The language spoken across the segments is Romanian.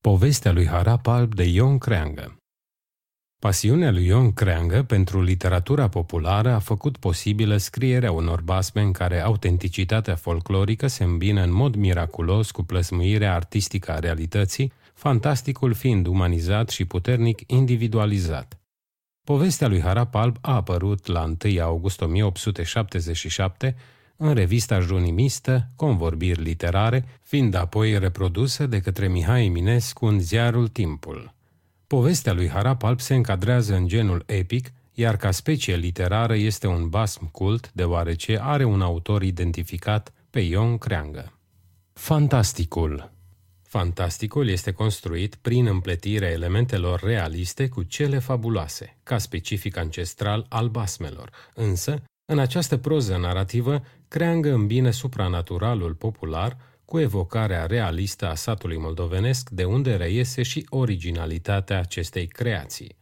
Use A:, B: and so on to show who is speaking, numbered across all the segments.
A: Povestea lui Harap Alb de Ion Creangă Pasiunea lui Ion Creangă pentru literatura populară a făcut posibilă scrierea unor basme în care autenticitatea folclorică se îmbină în mod miraculos cu plăsmuirea artistică a realității, fantasticul fiind umanizat și puternic individualizat. Povestea lui Harap Alb a apărut la 1 august 1877 în revista junimistă Convorbiri literare, fiind apoi reprodusă de către Mihai Eminescu în ziarul Timpul. Povestea lui Harap Alp se încadrează în genul epic, iar ca specie literară este un basm cult, deoarece are un autor identificat pe Ion Creangă. Fantasticul Fantasticul este construit prin împletirea elementelor realiste cu cele fabuloase, ca specific ancestral al basmelor, însă în această proză narrativă, Creangă îmbină supranaturalul popular cu evocarea realistă a satului moldovenesc, de unde reiese și originalitatea acestei creații.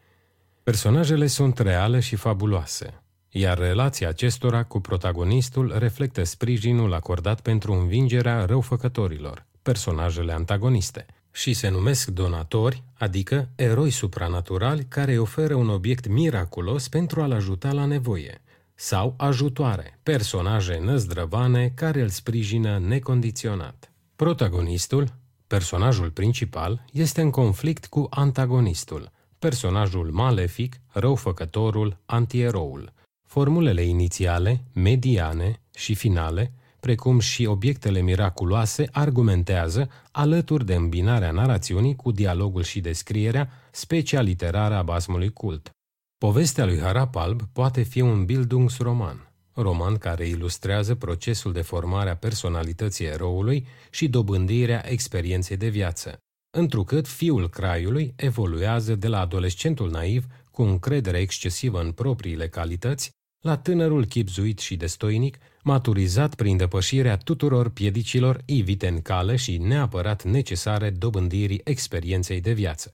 A: Personajele sunt reale și fabuloase, iar relația acestora cu protagonistul reflectă sprijinul acordat pentru învingerea răufăcătorilor, personajele antagoniste, și se numesc donatori, adică eroi supranaturali care îi oferă un obiect miraculos pentru a-l ajuta la nevoie – sau ajutoare, personaje năzdrăvane care îl sprijină necondiționat. Protagonistul, personajul principal, este în conflict cu antagonistul, personajul malefic, răufăcătorul, antieroul. Formulele inițiale, mediane și finale, precum și obiectele miraculoase, argumentează, alături de îmbinarea narațiunii cu dialogul și descrierea, specia literară a basmului cult. Povestea lui Harap Alb poate fi un Bildungsroman, roman care ilustrează procesul de formare a personalității eroului și dobândirea experienței de viață, întrucât fiul craiului evoluează de la adolescentul naiv cu încredere excesivă în propriile calități la tânărul chipzuit și destoinic, maturizat prin depășirea tuturor piedicilor ivite în cale și neapărat necesare dobândirii experienței de viață.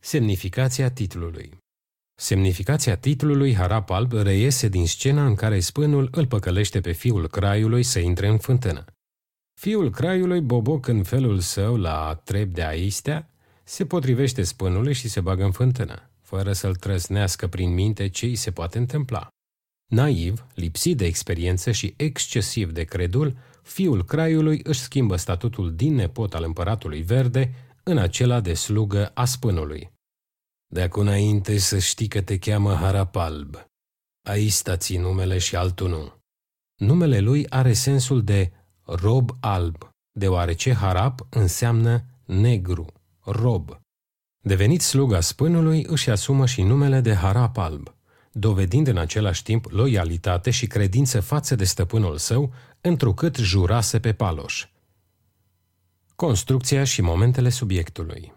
A: Semnificația titlului Semnificația titlului Harap Alb reiese din scena în care spânul îl păcălește pe fiul craiului să intre în fântână. Fiul craiului, boboc în felul său la trep de aistea, se potrivește spânului și se bagă în fântână, fără să-l trăsnească prin minte ce îi se poate întâmpla. Naiv, lipsit de experiență și excesiv de credul, fiul craiului își schimbă statutul din nepot al împăratului verde în acela de slugă a spânului. De acum înainte să știi că te cheamă Harapalb. Aici stați numele și altul nu. Numele lui are sensul de rob alb, deoarece Harap înseamnă negru, rob. Devenit sluga spânului, își asumă și numele de Harap alb, dovedind în același timp loialitate și credință față de stăpânul său, întrucât jurase pe paloș. Construcția și momentele subiectului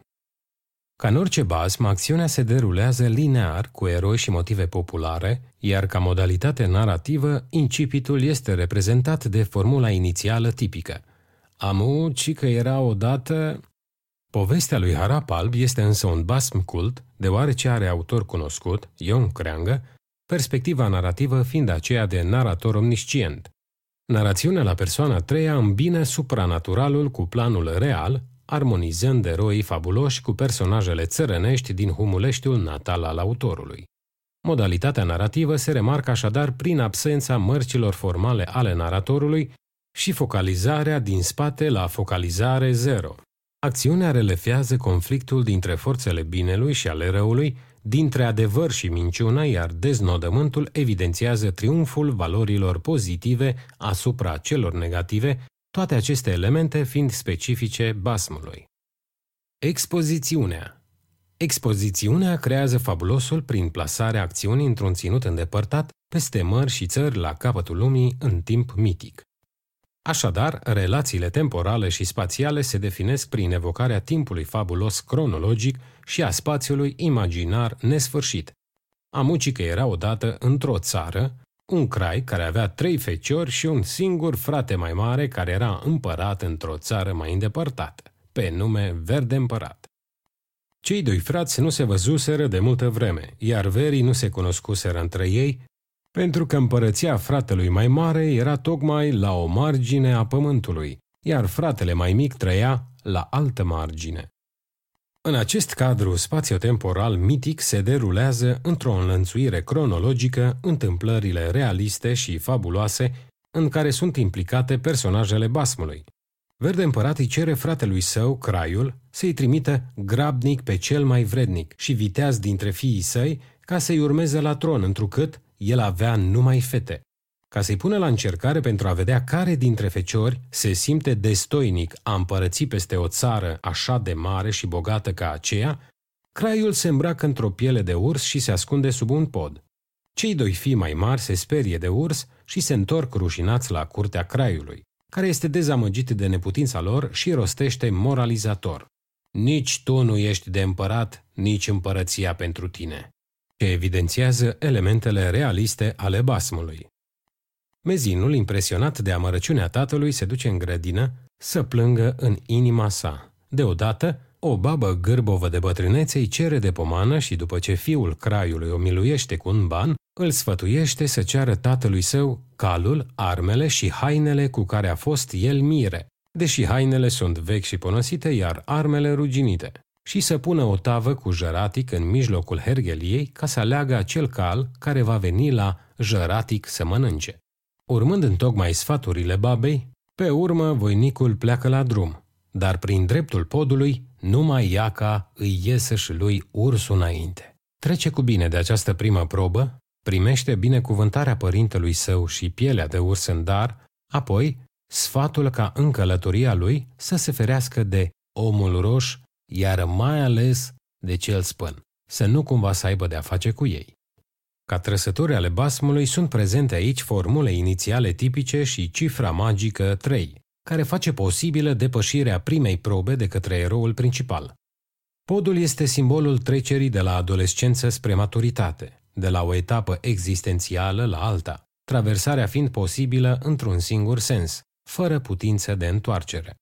A: ca în orice basm, acțiunea se derulează linear cu eroi și motive populare, iar ca modalitate narrativă, incipitul este reprezentat de formula inițială tipică. Amu, ci că era odată... Povestea lui Harap Alb este însă un basm cult, deoarece are autor cunoscut, Ion Creangă, perspectiva narrativă fiind aceea de narator omniscient. Narațiunea la persoana treia îmbină supranaturalul cu planul real, armonizând eroii fabuloși cu personajele țărănești din humuleștiul natal al autorului. Modalitatea narrativă se remarcă așadar prin absența mărcilor formale ale naratorului și focalizarea din spate la focalizare zero. Acțiunea relefează conflictul dintre forțele binelui și ale răului, dintre adevăr și minciună, iar deznodământul evidențiază triumful valorilor pozitive asupra celor negative, toate aceste elemente fiind specifice basmului. Expozițiunea Expozițiunea creează fabulosul prin plasarea acțiunii într-un ținut îndepărtat peste mări și țări la capătul lumii în timp mitic. Așadar, relațiile temporale și spațiale se definesc prin evocarea timpului fabulos cronologic și a spațiului imaginar nesfârșit. Amucică era odată într-o țară, un crai care avea trei feciori și un singur frate mai mare care era împărat într-o țară mai îndepărtată, pe nume Verde Împărat. Cei doi frați nu se văzuseră de multă vreme, iar verii nu se cunoscuseră între ei, pentru că împărăția fratelui mai mare era tocmai la o margine a pământului, iar fratele mai mic trăia la altă margine. În acest cadru spațiotemporal mitic se derulează într-o înlănțuire cronologică întâmplările realiste și fabuloase în care sunt implicate personajele basmului. Verde împărat îi cere fratelui său, Craiul, să-i trimită grabnic pe cel mai vrednic și viteaz dintre fiii săi ca să-i urmeze la tron, întrucât el avea numai fete. Ca să-i pună la încercare pentru a vedea care dintre feciori se simte destoinic a împărăți peste o țară așa de mare și bogată ca aceea, Craiul se îmbracă într-o piele de urs și se ascunde sub un pod. Cei doi fii mai mari se sperie de urs și se întorc rușinați la curtea Craiului, care este dezamăgit de neputința lor și rostește moralizator. Nici tu nu ești de împărat, nici împărăția pentru tine ce evidențiază elementele realiste ale basmului. Mezinul, impresionat de amărăciunea tatălui, se duce în grădină să plângă în inima sa. Deodată, o babă gârbovă de bătrânețe îi cere de pomană și după ce fiul craiului o miluiește cu un ban, îl sfătuiește să ceară tatălui său calul, armele și hainele cu care a fost el mire, deși hainele sunt vechi și ponosite, iar armele ruginite și să pună o tavă cu jăratic în mijlocul hergheliei ca să aleagă acel cal care va veni la jăratic să mănânce. Urmând în tocmai sfaturile babei, pe urmă voinicul pleacă la drum, dar prin dreptul podului numai Iaca îi iese și lui ursul înainte. Trece cu bine de această primă probă, primește binecuvântarea părintelui său și pielea de urs în dar, apoi sfatul ca în călătoria lui să se ferească de omul roș iar mai ales de cel spân, să nu cumva să aibă de-a face cu ei. Ca trăsături ale basmului sunt prezente aici formule inițiale tipice și cifra magică 3, care face posibilă depășirea primei probe de către eroul principal. Podul este simbolul trecerii de la adolescență spre maturitate, de la o etapă existențială la alta, traversarea fiind posibilă într-un singur sens, fără putință de întoarcere.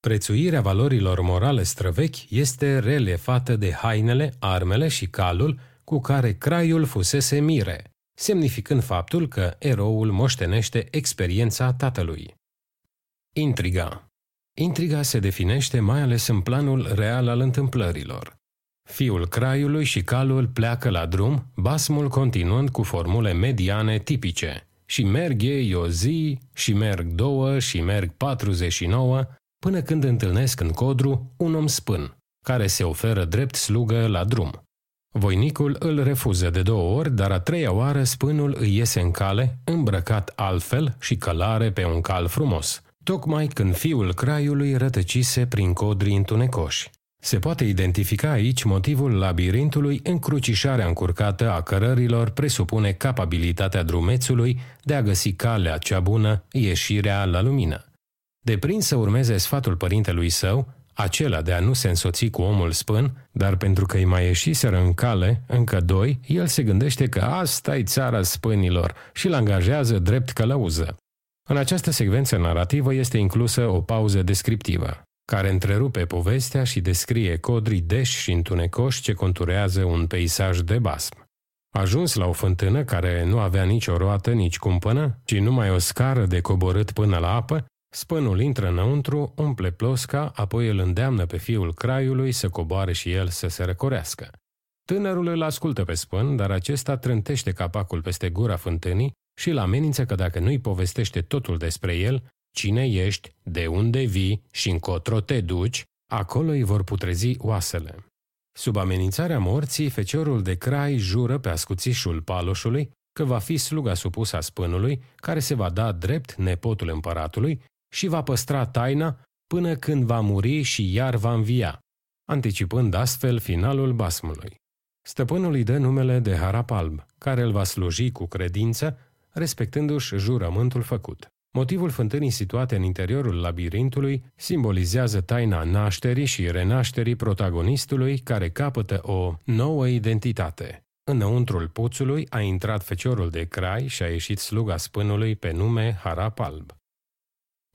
A: Prețuirea valorilor morale străvechi este relefată de hainele, armele și calul cu care craiul fusese mire, semnificând faptul că eroul moștenește experiența tatălui. Intriga Intriga se definește mai ales în planul real al întâmplărilor. Fiul craiului și calul pleacă la drum, basmul continuând cu formule mediane tipice. Și merg ei o zi, și merg două, și merg 49, până când întâlnesc în codru un om spân, care se oferă drept slugă la drum. Voinicul îl refuză de două ori, dar a treia oară spânul îi iese în cale, îmbrăcat altfel și călare pe un cal frumos, tocmai când fiul craiului rătăcise prin codri întunecoși. Se poate identifica aici motivul labirintului încrucișarea încurcată a cărărilor presupune capabilitatea drumețului de a găsi calea cea bună, ieșirea la lumină. Deprins să urmeze sfatul părintelui său, acela de a nu se însoți cu omul spân, dar pentru că îi mai ieșiseră în cale, încă doi, el se gândește că asta e țara spânilor și îl angajează drept călăuză. În această secvență narrativă este inclusă o pauză descriptivă, care întrerupe povestea și descrie codrii deși și întunecoși ce conturează un peisaj de basm. Ajuns la o fântână care nu avea nici o roată, nici cumpănă, ci numai o scară de coborât până la apă, Spânul intră înăuntru, umple plosca, apoi îl îndeamnă pe fiul craiului să coboare și el să se răcorească. Tânărul îl ascultă pe spân, dar acesta trântește capacul peste gura fântânii și îl amenință că dacă nu-i povestește totul despre el, cine ești, de unde vii și încotro te duci, acolo îi vor putrezi oasele. Sub amenințarea morții, feciorul de crai jură pe ascuțișul paloșului că va fi sluga supusă a spânului, care se va da drept nepotul împăratului și va păstra taina până când va muri și iar va învia, anticipând astfel finalul basmului. Stăpânul îi dă numele de Harapalb, care îl va sluji cu credință, respectându-și jurământul făcut. Motivul fântânii situate în interiorul labirintului simbolizează taina nașterii și renașterii protagonistului care capătă o nouă identitate. Înăuntrul puțului a intrat feciorul de crai și a ieșit sluga spânului pe nume Harapalb.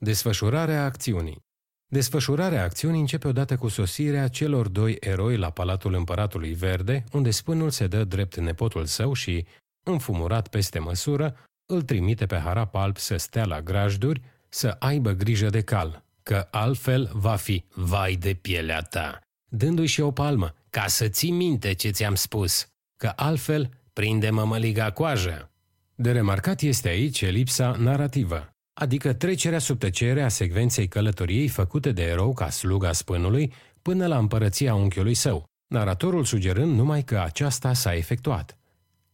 A: Desfășurarea acțiunii Desfășurarea acțiunii începe odată cu sosirea celor doi eroi la Palatul Împăratului Verde, unde spânul se dă drept nepotul său și, înfumurat peste măsură, îl trimite pe Harap Alb să stea la grajduri, să aibă grijă de cal, că altfel va fi vai de pielea ta. dându-i și o palmă, ca să ții minte ce ți-am spus, că altfel prinde mămăliga coajă. De remarcat este aici lipsa narrativă, adică trecerea sub tăcere a secvenței călătoriei făcute de erou ca sluga spânului până la împărăția unchiului său, naratorul sugerând numai că aceasta s-a efectuat.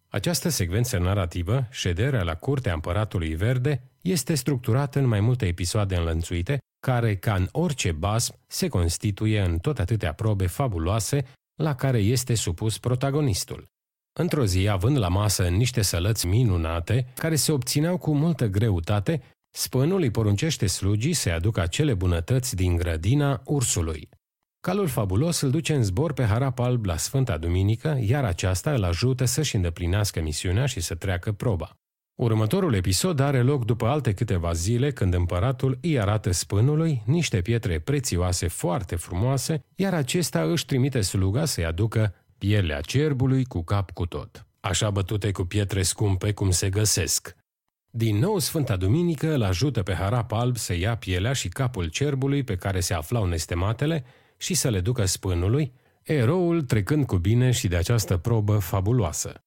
A: Această secvență narrativă, șederea la curtea împăratului verde, este structurată în mai multe episoade înlănțuite, care, ca în orice basm, se constituie în tot atâtea probe fabuloase la care este supus protagonistul. Într-o zi, având la masă niște sălăți minunate, care se obțineau cu multă greutate, spânul îi poruncește slugii să aducă acele bunătăți din grădina ursului. Calul fabulos îl duce în zbor pe harap alb la Sfânta Duminică, iar aceasta îl ajută să-și îndeplinească misiunea și să treacă proba. Următorul episod are loc după alte câteva zile când împăratul îi arată spânului niște pietre prețioase foarte frumoase, iar acesta își trimite sluga să-i aducă pielea cerbului cu cap cu tot, așa bătute cu pietre scumpe cum se găsesc. Din nou Sfânta Duminică îl ajută pe harap alb să ia pielea și capul cerbului pe care se aflau nestematele și să le ducă spânului, eroul trecând cu bine și de această probă fabuloasă.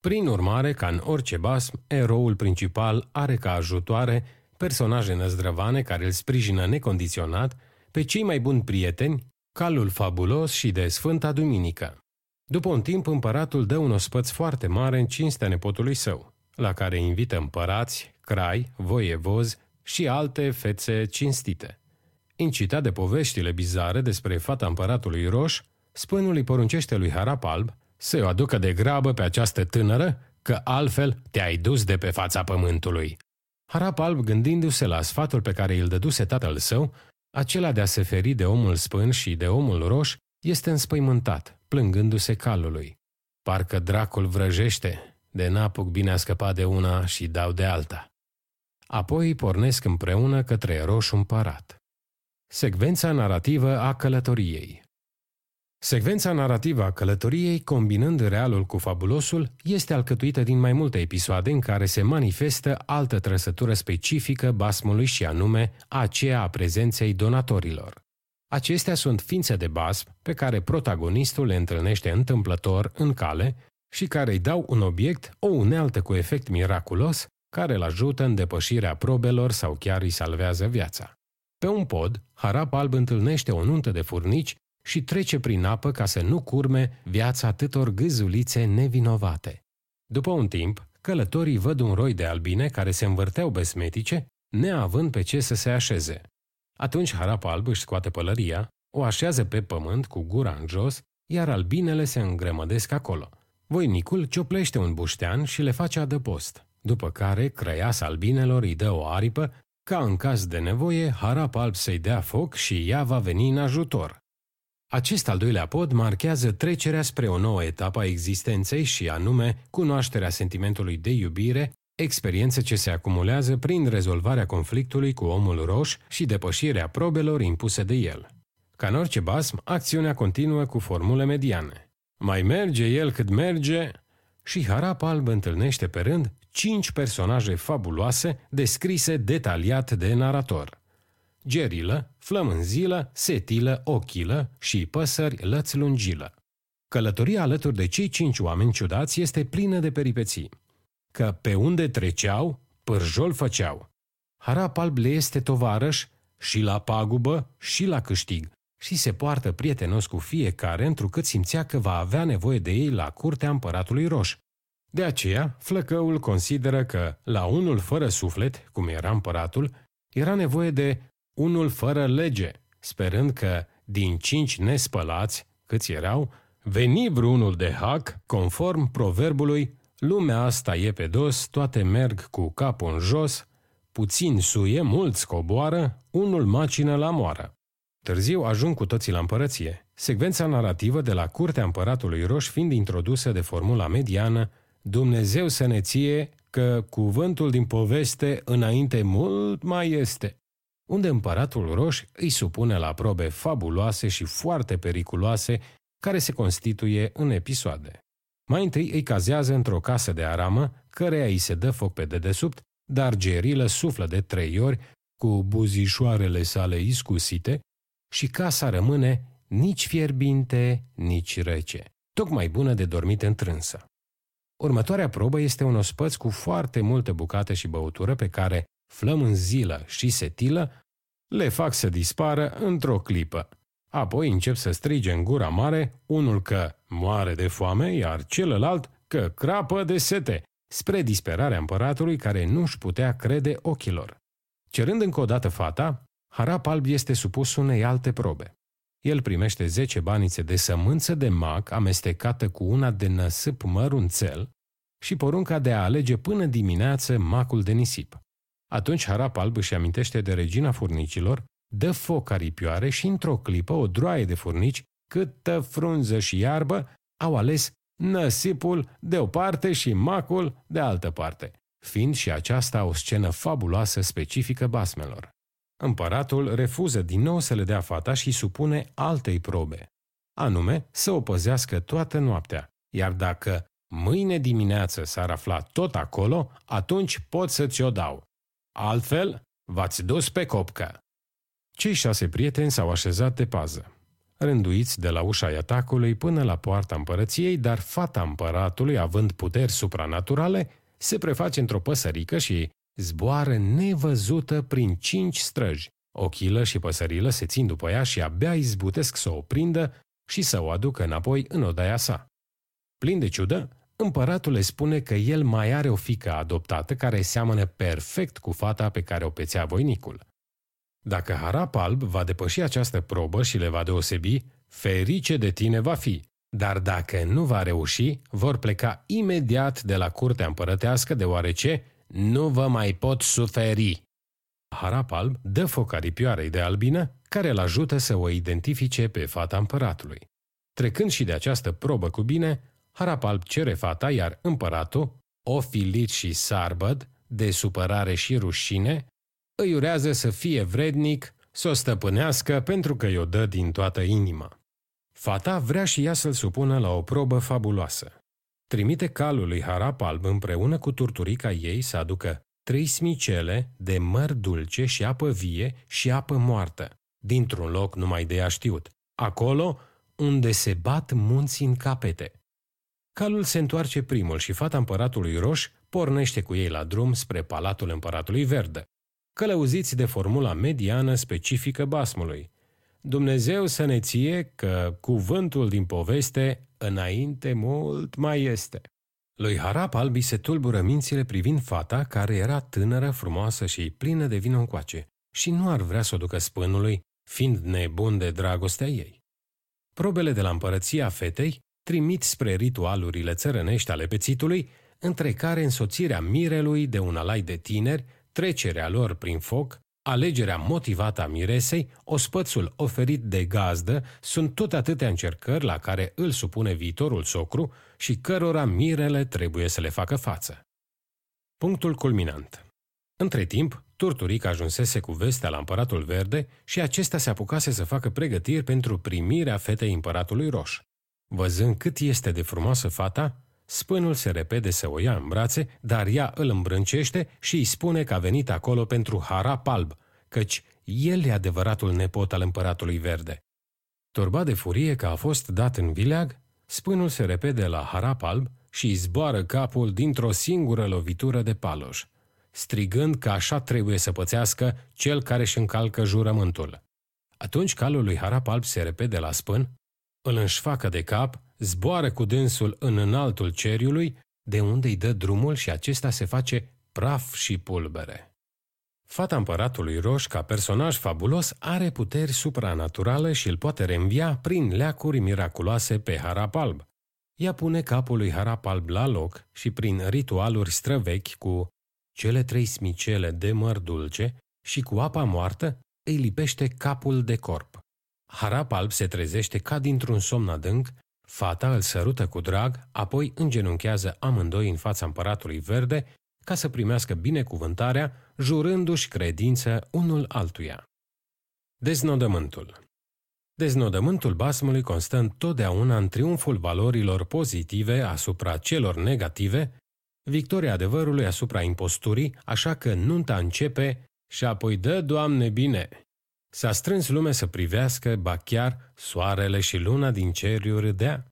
A: Prin urmare, ca în orice basm, eroul principal are ca ajutoare personaje năzdrăvane care îl sprijină necondiționat, pe cei mai buni prieteni, calul fabulos și de Sfânta Duminică. După un timp, împăratul dă un ospăț foarte mare în cinstea nepotului său, la care invită împărați, crai, voievozi și alte fețe cinstite. Incitat de poveștile bizare despre fata împăratului Roș, spânul îi poruncește lui Harap Alb să o aducă de grabă pe această tânără, că altfel te-ai dus de pe fața pământului. Harap Alb, gândindu-se la sfatul pe care îl dăduse tatăl său, acela de a se feri de omul spân și de omul roș, este înspăimântat, plângându-se calului. Parcă dracul vrăjește, de n-apuc bine a scăpat de una și dau de alta. Apoi pornesc împreună către roșu împărat. Secvența narrativă a călătoriei Secvența narrativă a călătoriei, combinând realul cu fabulosul, este alcătuită din mai multe episoade în care se manifestă altă trăsătură specifică basmului și anume aceea a prezenței donatorilor. Acestea sunt ființe de basm pe care protagonistul le întâlnește întâmplător în cale și care îi dau un obiect, o unealtă cu efect miraculos, care îl ajută în depășirea probelor sau chiar îi salvează viața. Pe un pod, Harap Alb întâlnește o nuntă de furnici și trece prin apă ca să nu curme viața atâtor gâzulițe nevinovate. După un timp, călătorii văd un roi de albine care se învârteau besmetice, neavând pe ce să se așeze. Atunci Harap Alb își scoate pălăria, o așează pe pământ cu gura în jos, iar albinele se îngrămădesc acolo. Voinicul cioplește un buștean și le face adăpost, după care crăiasa albinelor îi dă o aripă ca în caz de nevoie, Harap Alb să-i dea foc și ea va veni în ajutor. Acest al doilea pod marchează trecerea spre o nouă etapă a existenței și anume cunoașterea sentimentului de iubire, experiență ce se acumulează prin rezolvarea conflictului cu omul roș și depășirea probelor impuse de el. Ca în orice basm, acțiunea continuă cu formule mediane. Mai merge el cât merge și Harap Alb întâlnește pe rând cinci personaje fabuloase descrise detaliat de narator. Gerilă, flămânzilă, setilă, ochilă și păsări lățlungilă. Călătoria alături de cei cinci oameni ciudați este plină de peripeții. Că pe unde treceau, pârjol făceau. Harap alb le este tovarăș și la pagubă și la câștig și se poartă prietenos cu fiecare întrucât simțea că va avea nevoie de ei la curtea împăratului roș. De aceea, flăcăul consideră că, la unul fără suflet, cum era împăratul, era nevoie de unul fără lege, sperând că, din cinci nespălați, câți erau, veni vreunul de hac, conform proverbului, lumea asta e pe dos, toate merg cu capul în jos, puțin suie, mulți coboară, unul macină la moară. Târziu ajung cu toții la împărăție, secvența narrativă de la curtea împăratului Roș fiind introdusă de formula mediană Dumnezeu să ne ție că cuvântul din poveste înainte mult mai este unde împăratul Roș îi supune la probe fabuloase și foarte periculoase care se constituie în episoade. Mai întâi îi cazează într-o casă de aramă, căreia îi se dă foc pe dedesubt, dar gerilă suflă de trei ori, cu buzișoarele sale iscusite, și casa rămâne nici fierbinte, nici rece, tocmai bună de dormit întrânsă. Următoarea probă este un ospăț cu foarte multe bucate și băutură pe care flămânzilă și setilă le fac să dispară într-o clipă. Apoi încep să strige în gura mare, unul că moare de foame, iar celălalt că crapă de sete, spre disperarea împăratului care nu-și putea crede ochilor. Cerând încă o dată fata, Harap Alb este supus unei alte probe. El primește 10 banițe de sămânță de mac amestecată cu una de năsâp mărunțel și porunca de a alege până dimineață macul de nisip. Atunci Harap Alb își amintește de regina furnicilor, dă foc aripioare și într-o clipă o droaie de furnici, câtă frunză și iarbă, au ales năsipul de o parte și macul de altă parte, fiind și aceasta o scenă fabuloasă specifică basmelor. Împăratul refuză din nou să le dea fata și supune altei probe, anume să o păzească toată noaptea, iar dacă mâine dimineață s-ar afla tot acolo, atunci pot să ți-o dau. Altfel, v-ați dus pe copcă. Cei șase prieteni s-au așezat de pază, rânduiți de la ușa atacului până la poarta împărăției, dar fata împăratului, având puteri supranaturale, se preface într-o păsărică și zboară nevăzută prin cinci străji. Ochilă și păsărilă se țin după ea și abia izbutesc să o prindă și să o aducă înapoi în odaia sa. Plin de ciudă, împăratul le spune că el mai are o fică adoptată care seamănă perfect cu fata pe care o pețea voinicul. Dacă Harap Alb va depăși această probă și le va deosebi, ferice de tine va fi, dar dacă nu va reuși, vor pleca imediat de la curtea împărătească deoarece nu vă mai pot suferi. Harap Alb dă foc aripioarei de albină, care îl ajută să o identifice pe fata împăratului. Trecând și de această probă cu bine, Harap Alb cere fata, iar împăratul, ofilit și sarbăd, de supărare și rușine, îi urează să fie vrednic, să o stăpânească pentru că i-o dă din toată inima. Fata vrea și ea să-l supună la o probă fabuloasă. Trimite calul lui Harap Alb împreună cu turturica ei să aducă trei smicele de măr dulce și apă vie și apă moartă, dintr-un loc numai de ea știut, acolo unde se bat munții în capete. Calul se întoarce primul și fata împăratului roș pornește cu ei la drum spre palatul împăratului verde, călăuziți de formula mediană specifică basmului. Dumnezeu să ne ție că cuvântul din poveste înainte mult mai este. Lui Harap Albi se tulbură mințile privind fata care era tânără, frumoasă și plină de vină încoace și nu ar vrea să o ducă spânului, fiind nebun de dragostea ei. Probele de la împărăția fetei trimit spre ritualurile țărănești ale pețitului, între care însoțirea mirelui de un alai de tineri, trecerea lor prin foc, alegerea motivată a miresei, ospățul oferit de gazdă, sunt tot atâtea încercări la care îl supune viitorul socru și cărora mirele trebuie să le facă față. Punctul culminant Între timp, Turturic ajunsese cu vestea la împăratul verde și acesta se apucase să facă pregătiri pentru primirea fetei împăratului roș. Văzând cât este de frumoasă fata, spânul se repede să o ia în brațe, dar ea îl îmbrâncește și îi spune că a venit acolo pentru harap alb, căci el e adevăratul nepot al împăratului verde. Turbat de furie că a fost dat în vileag, spânul se repede la harap alb și îi zboară capul dintr-o singură lovitură de paloș, strigând că așa trebuie să pățească cel care își încalcă jurământul. Atunci calul lui Harap Alb se repede la spân, îl înșfacă de cap, zboară cu dânsul în înaltul ceriului, de unde îi dă drumul și acesta se face praf și pulbere. Fata împăratului Roș, ca personaj fabulos, are puteri supranaturale și îl poate reînvia prin leacuri miraculoase pe Harap Alb. Ea pune capul lui Harap Alb la loc și prin ritualuri străvechi cu cele trei smicele de măr dulce și cu apa moartă îi lipește capul de corp. Harap alb se trezește ca dintr-un somn adânc, fata îl sărută cu drag, apoi îngenunchează amândoi în fața împăratului verde ca să primească binecuvântarea, jurându-și credință unul altuia. Deznodământul Deznodământul basmului constă întotdeauna în triumful valorilor pozitive asupra celor negative, victoria adevărului asupra imposturii, așa că nunta începe și apoi dă, Doamne, bine! S-a strâns lumea să privească, ba chiar soarele și luna din ceruri râdea.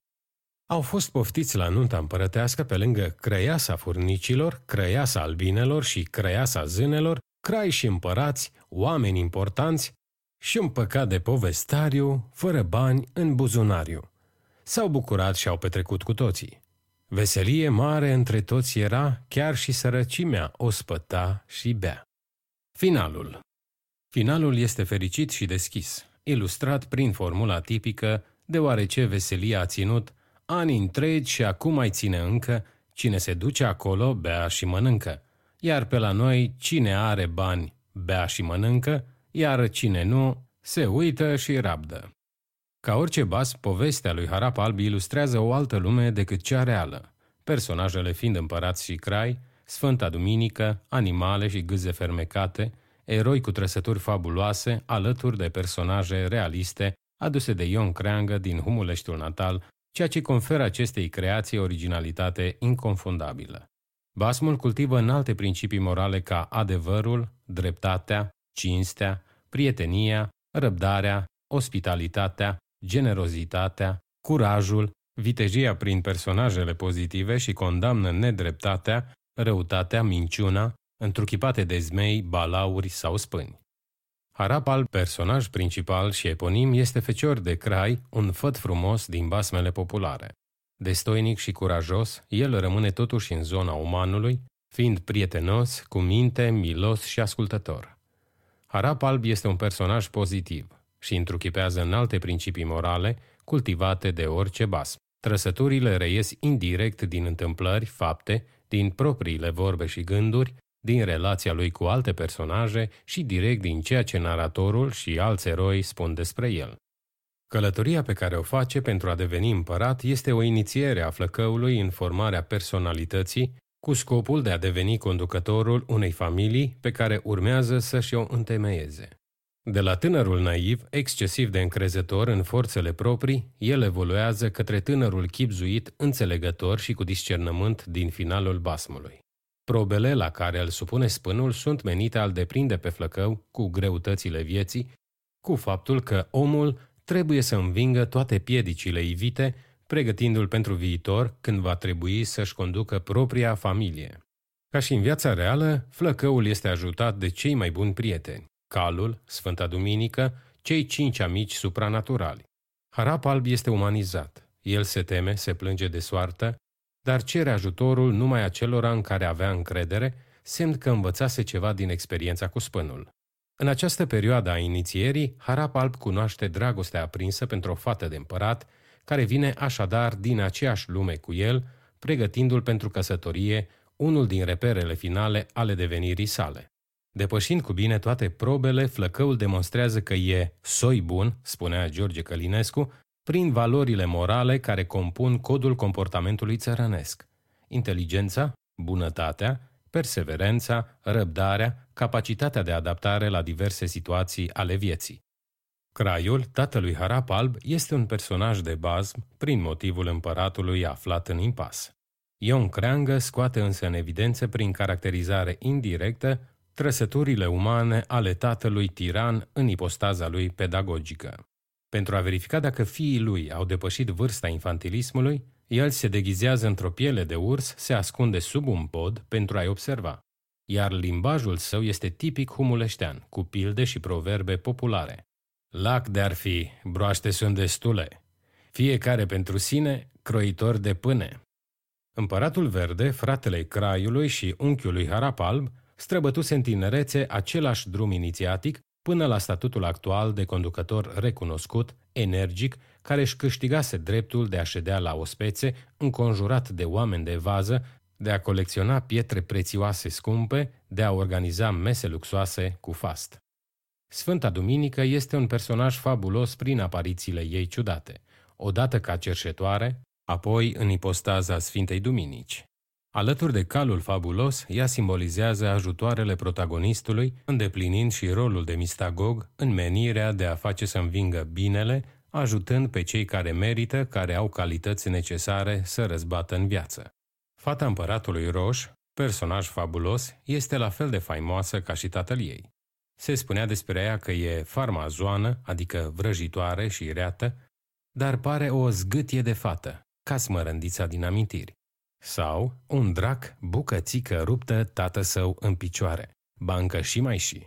A: Au fost poftiți la nunta împărătească pe lângă crăiasa furnicilor, crăiasa albinelor și crăiasa zânelor, crai și împărați, oameni importanți și un păcat de povestariu, fără bani în buzunariu. S-au bucurat și au petrecut cu toții. Veselie mare între toți era, chiar și sărăcimea o spăta și bea. Finalul Finalul este fericit și deschis, ilustrat prin formula tipică, deoarece veselia a ținut ani întregi și acum mai ține încă, cine se duce acolo bea și mănâncă, iar pe la noi cine are bani bea și mănâncă, iar cine nu se uită și rabdă. Ca orice bas, povestea lui Harap Alb ilustrează o altă lume decât cea reală, personajele fiind împărați și crai, Sfânta Duminică, animale și gâze fermecate, eroi cu trăsături fabuloase, alături de personaje realiste aduse de Ion Creangă din Humuleștiul natal, ceea ce conferă acestei creații originalitate inconfundabilă. Basmul cultivă înalte principii morale ca adevărul, dreptatea, cinstea, prietenia, răbdarea, ospitalitatea, generozitatea, curajul, vitejia prin personajele pozitive și condamnă nedreptatea, răutatea, minciuna, întruchipate de zmei, balauri sau spâni. Harapal, personaj principal și eponim, este fecior de crai, un făt frumos din basmele populare. Destoinic și curajos, el rămâne totuși în zona umanului, fiind prietenos, cu minte, milos și ascultător. Harap Alb este un personaj pozitiv și întruchipează în alte principii morale cultivate de orice bas. Trăsăturile reies indirect din întâmplări, fapte, din propriile vorbe și gânduri, din relația lui cu alte personaje și direct din ceea ce naratorul și alți eroi spun despre el. Călătoria pe care o face pentru a deveni împărat este o inițiere a flăcăului în formarea personalității, cu scopul de a deveni conducătorul unei familii pe care urmează să-și o întemeieze. De la tânărul naiv, excesiv de încrezător în forțele proprii, el evoluează către tânărul chipzuit, înțelegător și cu discernământ din finalul basmului. Probele la care îl supune spânul sunt menite al deprinde pe flăcău cu greutățile vieții, cu faptul că omul trebuie să învingă toate piedicile ivite, pregătindu-l pentru viitor când va trebui să-și conducă propria familie. Ca și în viața reală, flăcăul este ajutat de cei mai buni prieteni, calul, Sfânta Duminică, cei cinci amici supranaturali. Harap alb este umanizat. El se teme, se plânge de soartă, dar cere ajutorul numai acelora în care avea încredere, semn că învățase ceva din experiența cu spânul. În această perioadă a inițierii, Harap Alb cunoaște dragostea aprinsă pentru o fată de împărat, care vine așadar din aceeași lume cu el, pregătindu-l pentru căsătorie, unul din reperele finale ale devenirii sale. Depășind cu bine toate probele, flăcăul demonstrează că e soi bun, spunea George Călinescu, prin valorile morale care compun codul comportamentului țărănesc. Inteligența, bunătatea, perseverența, răbdarea, capacitatea de adaptare la diverse situații ale vieții. Craiul, tatălui Harap Alb, este un personaj de bază prin motivul împăratului aflat în impas. Ion Creangă scoate însă în evidență prin caracterizare indirectă trăsăturile umane ale tatălui tiran în ipostaza lui pedagogică. Pentru a verifica dacă fiii lui au depășit vârsta infantilismului, el se deghizează într-o piele de urs, se ascunde sub un pod pentru a-i observa. Iar limbajul său este tipic humuleștean, cu pilde și proverbe populare. Lac de-ar fi, broaște sunt destule. Fiecare pentru sine, croitor de pâne. Împăratul Verde, fratele Craiului și unchiului Harapalb, străbătuse în tinerețe același drum inițiatic până la statutul actual de conducător recunoscut, energic, care își câștigase dreptul de a ședea la ospețe, înconjurat de oameni de vază, de a colecționa pietre prețioase scumpe, de a organiza mese luxoase cu fast. Sfânta Duminică este un personaj fabulos prin aparițiile ei ciudate, odată ca cerșetoare, apoi în ipostaza Sfintei Duminici. Alături de calul fabulos, ea simbolizează ajutoarele protagonistului, îndeplinind și rolul de mistagog în menirea de a face să învingă binele, ajutând pe cei care merită, care au calități necesare să răzbată în viață. Fata împăratului Roș, personaj fabulos, este la fel de faimoasă ca și tatăl ei. Se spunea despre ea că e farmazoană, adică vrăjitoare și reată, dar pare o zgâtie de fată, ca smărândița din amintiri. Sau un drac bucățică ruptă tată său în picioare, bancă și mai și.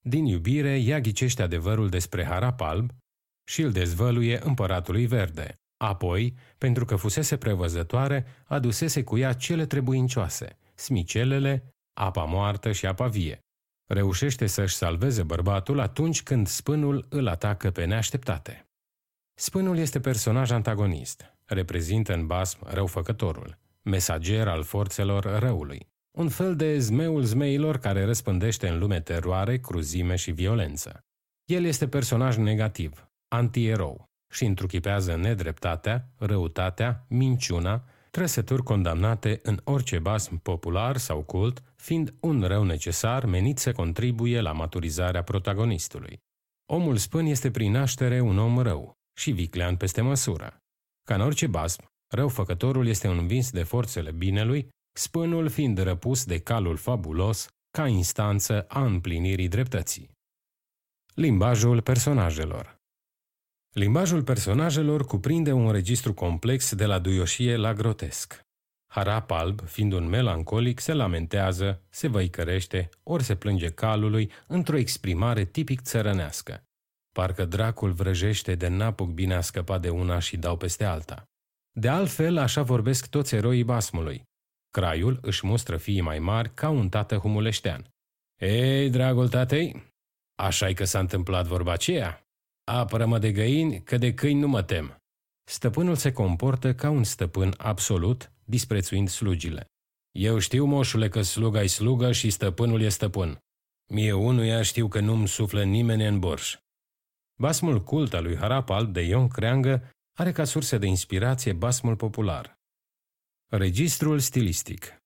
A: Din iubire, ea ghicește adevărul despre Harap alb și îl dezvăluie împăratului verde. Apoi, pentru că fusese prevăzătoare, adusese cu ea cele trebuincioase, smicelele, apa moartă și apa vie. Reușește să-și salveze bărbatul atunci când spânul îl atacă pe neașteptate. Spânul este personaj antagonist, reprezintă în basm răufăcătorul, mesager al forțelor răului, un fel de zmeul zmeilor care răspândește în lume teroare, cruzime și violență. El este personaj negativ, antierou, și întruchipează nedreptatea, răutatea, minciuna, trăsături condamnate în orice basm popular sau cult, fiind un rău necesar menit să contribuie la maturizarea protagonistului. Omul spân este prin naștere un om rău și viclean peste măsură. Ca în orice basm, răufăcătorul este învins de forțele binelui, spânul fiind răpus de calul fabulos ca instanță a împlinirii dreptății. Limbajul personajelor Limbajul personajelor cuprinde un registru complex de la duioșie la grotesc. Harap alb, fiind un melancolic, se lamentează, se văicărește, ori se plânge calului într-o exprimare tipic țărănească. Parcă dracul vrăjește de n-apuc bine a scăpat de una și dau peste alta. De altfel, așa vorbesc toți eroii basmului. Craiul își mustră fiii mai mari ca un tată humuleștean. Ei, dragul tatei, așa că s-a întâmplat vorba aceea? Apără-mă de găini, că de câini nu mă tem. Stăpânul se comportă ca un stăpân absolut, disprețuind slugile. Eu știu, moșule, că sluga e slugă și stăpânul e stăpân. Mie unuia știu că nu-mi suflă nimeni în borș. Basmul cult al lui Harapal de Ion Creangă are ca sursă de inspirație basmul popular. Registrul stilistic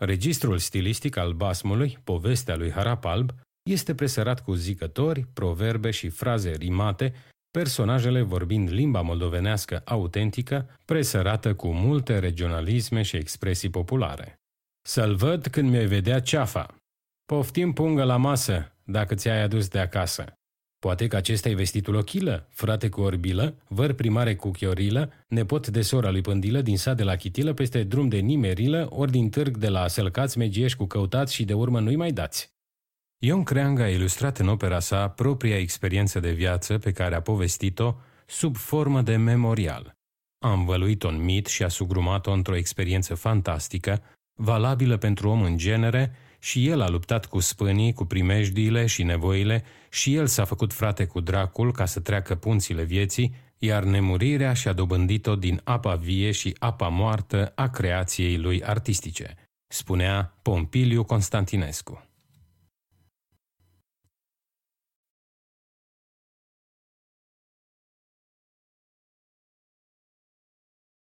A: Registrul stilistic al basmului, povestea lui Harapalb, este presărat cu zicători, proverbe și fraze rimate, personajele vorbind limba moldovenească autentică, presărată cu multe regionalisme și expresii populare. Să-l văd când mi-ai vedea ceafa. Poftim pungă la masă, dacă ți-ai adus de acasă. Poate că acesta e vestitul ochilă, frate cu orbilă, văr primare cu chiorilă, nepot de sora lui Pândilă din sat de la Chitilă peste drum de nimerilă, ori din târg de la Sălcați, Megiești cu căutați și de urmă nu-i mai dați. Ion Creanga a ilustrat în opera sa propria experiență de viață pe care a povestit-o sub formă de memorial. A învăluit-o în mit și a sugrumat-o într-o experiență fantastică, valabilă pentru om în genere, și el a luptat cu spânii, cu primejdiile și nevoile, și el s-a făcut frate cu dracul ca să treacă punțile vieții, iar nemurirea și-a dobândit-o din apa vie și apa moartă a creației lui artistice, spunea Pompiliu Constantinescu.